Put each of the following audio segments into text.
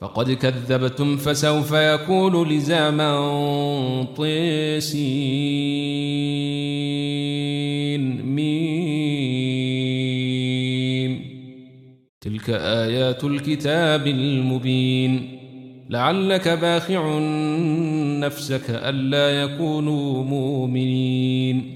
فقد كذبتم فسوف يكون لزاما طيسين. ميم. تلك آيات الكتاب المبين. لعلك باخع نفسك ألا يكونوا مؤمنين.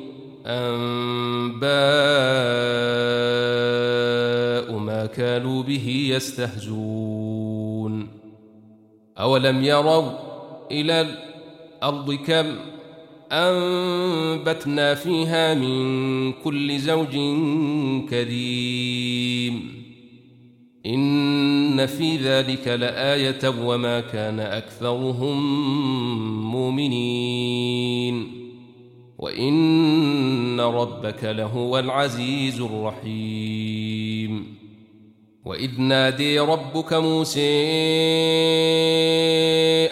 أنباء ما كانوا به يستهزون. أولم يروا إلى الأرض كم أنبتنا فيها من كل زوج كريم. إن في ذلك لآية وما كان أكثرهم مؤمنين. وإن ربك لهو العزيز الرحيم. وإذ نادي ربك موسى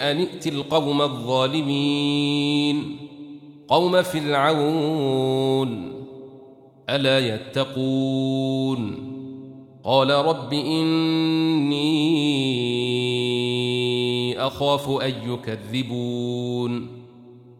أن ائت القوم الظالمين. قوم فرعون ألا يتقون؟ قال رب إني أخاف أن يكذبون.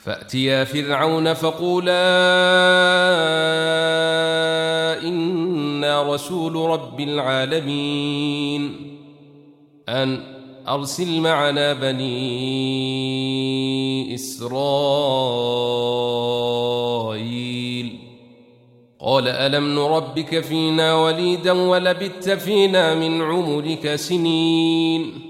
فأتيا فرعون فقولا إنا رسول رب العالمين أن أرسل معنا بني إسرائيل. قال ألم نربك فينا وليدا ولبت فينا من عمرك سنين.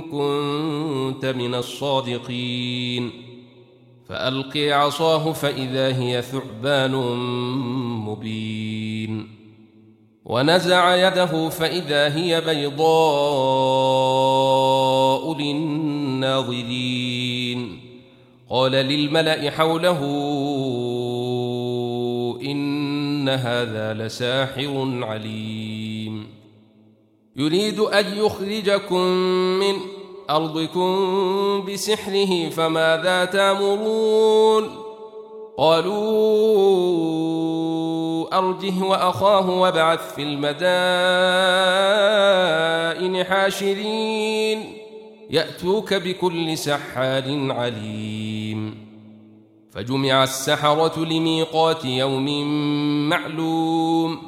كنت من الصادقين. فألقي عصاه فإذا هي ثعبان مبين. ونزع يده فإذا هي بيضاء للناظرين. قال للملأ حوله إن هذا لساحر عليم. يريد أن يخرجكم من أرضكم بسحره فماذا تأمرون؟ قالوا أرجه وأخاه وابعث في المدائن حاشرين يأتوك بكل سحار عليم. فجمع السحرة لميقات يوم معلوم.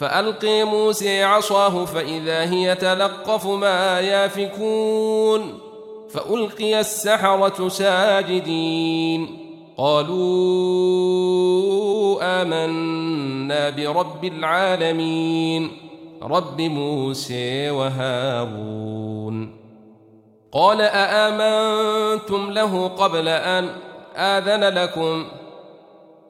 فألقي موسى عصاه فإذا هي تلقف ما يافكون فألقي السحرة ساجدين قالوا آمنا برب العالمين رب موسى وهارون قال أآمنتم له قبل أن آذن لكم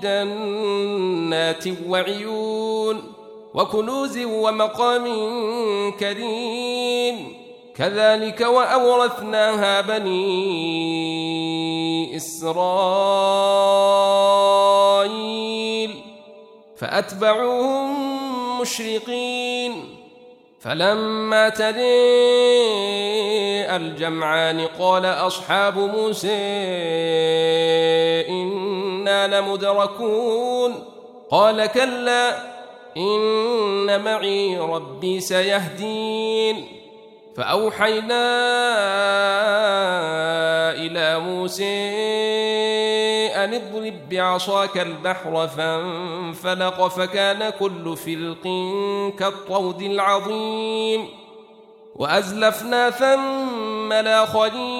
جنات وعيون وكنوز ومقام كريم. كذلك وأورثناها بني إسرائيل. فأتبعوهم مشرقين. فلما تري الجمعان قال أصحاب موسى إنا لمدركون. قال كلا إن معي ربي سيهدين. فأوحينا إلى موسى أن اضرب بعصاك البحر فانفلق فكان كل فلق كالطود العظيم. وأزلفنا ثم الآخرين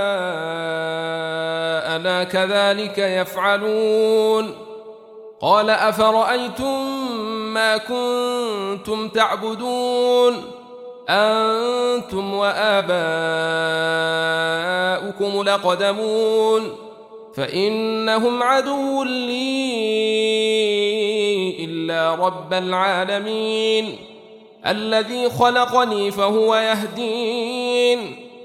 كذلك يفعلون. قال أفرأيتم ما كنتم تعبدون؟ أنتم وآباؤكم لقدمون. فإنهم عدو لي إلا رب العالمين. الذي خلقني فهو يهدين.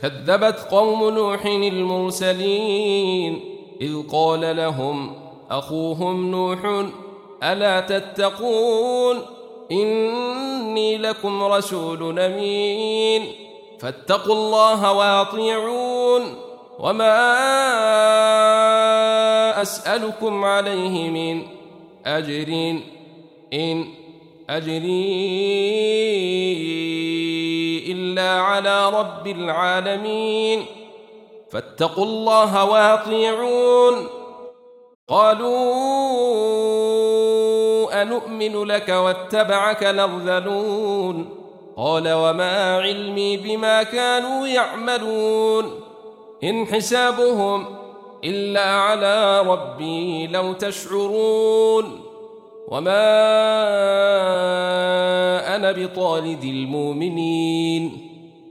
كذبت قوم نوح المرسلين إذ قال لهم أخوهم نوح ألا تتقون إني لكم رسول أمين فاتقوا الله وأطيعون وما أسألكم عليه من أجر إن أجري إلا على رب العالمين. فاتقوا الله واطيعون. قالوا أنؤمن لك واتبعك الأرذلون. قال وما علمي بما كانوا يعملون. إن حسابهم إلا على ربي لو تشعرون. وما أنا بطارد المؤمنين.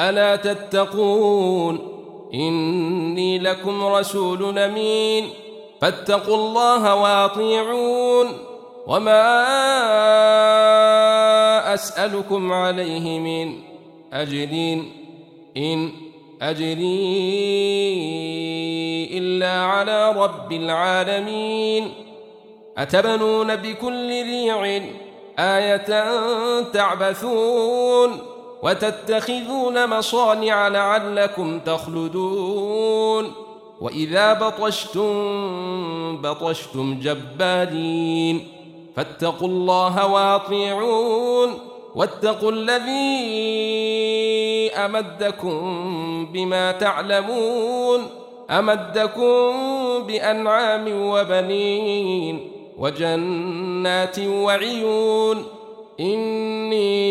ألا تتقون؟ إني لكم رسول أمين. فاتقوا الله وأطيعون. وما أسألكم عليه من أجري إن أجري إلا على رب العالمين. أتبنون بكل ريع آية تعبثون. وتتخذون مصانع لعلكم تخلدون. وإذا بطشتم بطشتم جبارين. فاتقوا الله واطيعون. واتقوا الذي أمدكم بما تعلمون. أمدكم بأنعام وبنين وجنات وعيون. إني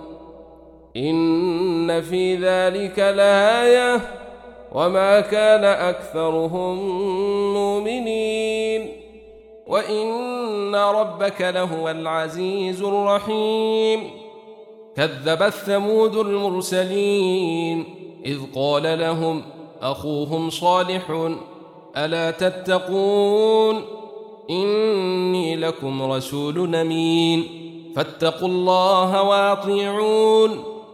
إن في ذلك لآية وما كان أكثرهم مؤمنين وإن ربك لهو العزيز الرحيم كذب الثمود المرسلين إذ قال لهم أخوهم صالح ألا تتقون إني لكم رسول أمين فاتقوا الله وأطيعون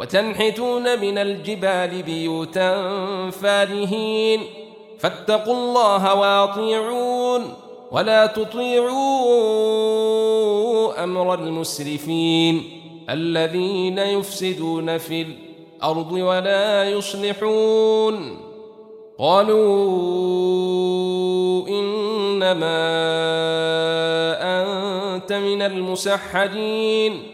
وتنحتون من الجبال بيوتا فارهين فاتقوا الله واطيعون ولا تطيعوا أمر المسرفين الذين يفسدون في الأرض ولا يصلحون قالوا إنما أنت من المسحرين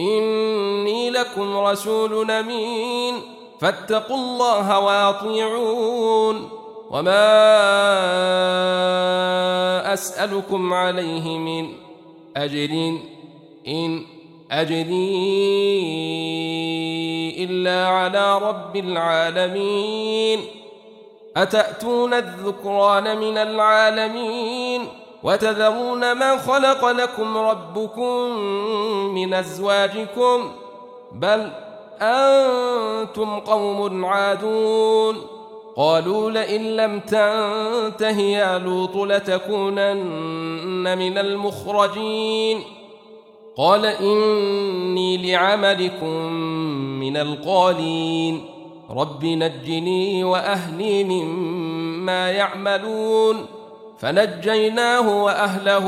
إني لكم رسول أمين. فاتقوا الله وأطيعون. وما أسألكم عليه من أجر. إن أجري إلا على رب العالمين. أتأتون الذكران من العالمين؟ وتذرون ما خلق لكم ربكم من أزواجكم بل أنتم قوم عادون. قالوا لئن لم تنته يا لوط لتكونن من المخرجين. قال إني لعملكم من القالين. رب نجني وأهلي مما يعملون. فنجيناه وأهله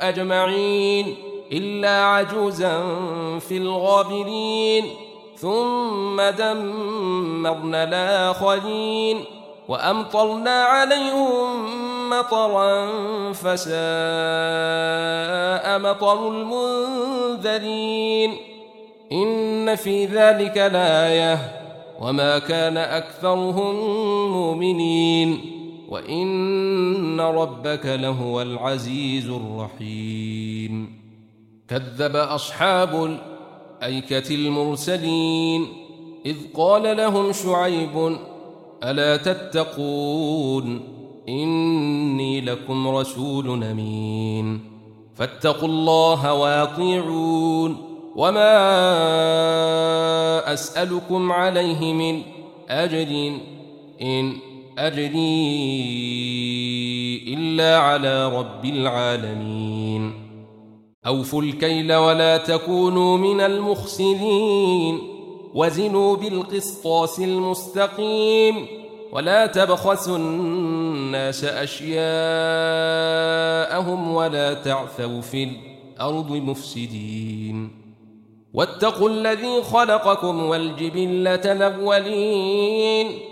أجمعين إلا عجوزا في الغابرين ثم دمرنا الآخرين وأمطرنا عليهم مطرا فساء مطر المنذرين. إن في ذلك لآية وما كان أكثرهم مؤمنين. وإن ربك لهو العزيز الرحيم. كذب أصحاب الأيكة المرسلين إذ قال لهم شعيب ألا تتقون؟ إني لكم رسول أمين. فاتقوا الله وأطيعون. وما أسألكم عليه من أجر إن أجري إلا على رب العالمين. أوفوا الكيل ولا تكونوا من المخسرين. وزنوا بالقسطاس المستقيم. ولا تبخسوا الناس أشياءهم ولا تعثوا في الأرض مفسدين. واتقوا الذي خلقكم والجبلة الأولين.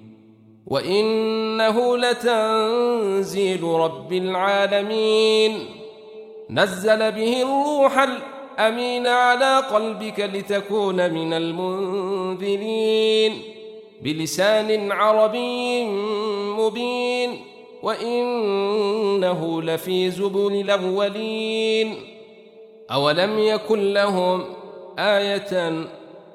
وإنه لتنزيل رب العالمين نزل به الروح الأمين على قلبك لتكون من المنذرين بلسان عربي مبين وإنه لفي زبل الأولين أولم يكن لهم آيةً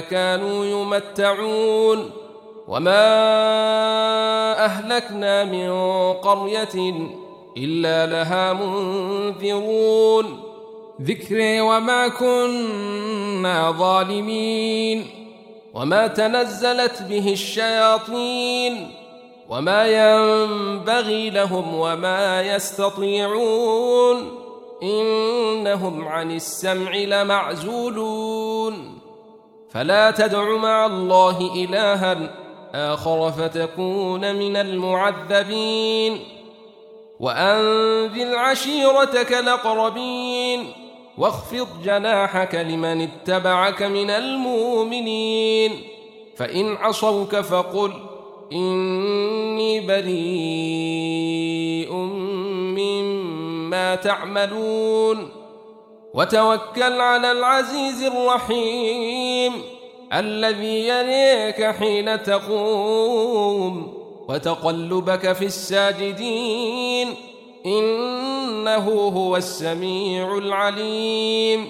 كانوا يمتعون وما أهلكنا من قرية إلا لها منذرون. ذكري وما كنا ظالمين. وما تنزلت به الشياطين. وما ينبغي لهم وما يستطيعون. إنهم عن السمع لمعزولون. فلا تدع مع الله إلها آخر فتكون من المعذبين. وأنذر عشيرتك الأقربين. واخفض جناحك لمن اتبعك من المؤمنين. فإن عصوك فقل إني بريء مما تعملون. وتوكل على العزيز الرحيم الذي يريك حين تقوم وتقلبك في الساجدين إنه هو السميع العليم.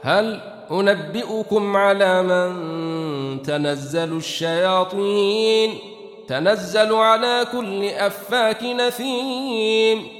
هل أنبئكم على من تنزل الشياطين؟ تنزل على كل أفاك نثيم.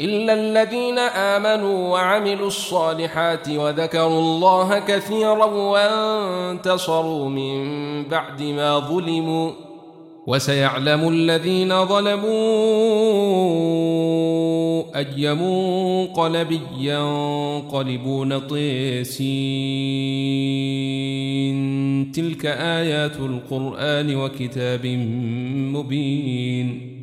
إلا الذين آمنوا وعملوا الصالحات وذكروا الله كثيرا وانتصروا من بعد ما ظلموا وسيعلم الذين ظلموا أي منقلب ينقلبون طيسين. تلك آيات القرآن وكتاب مبين.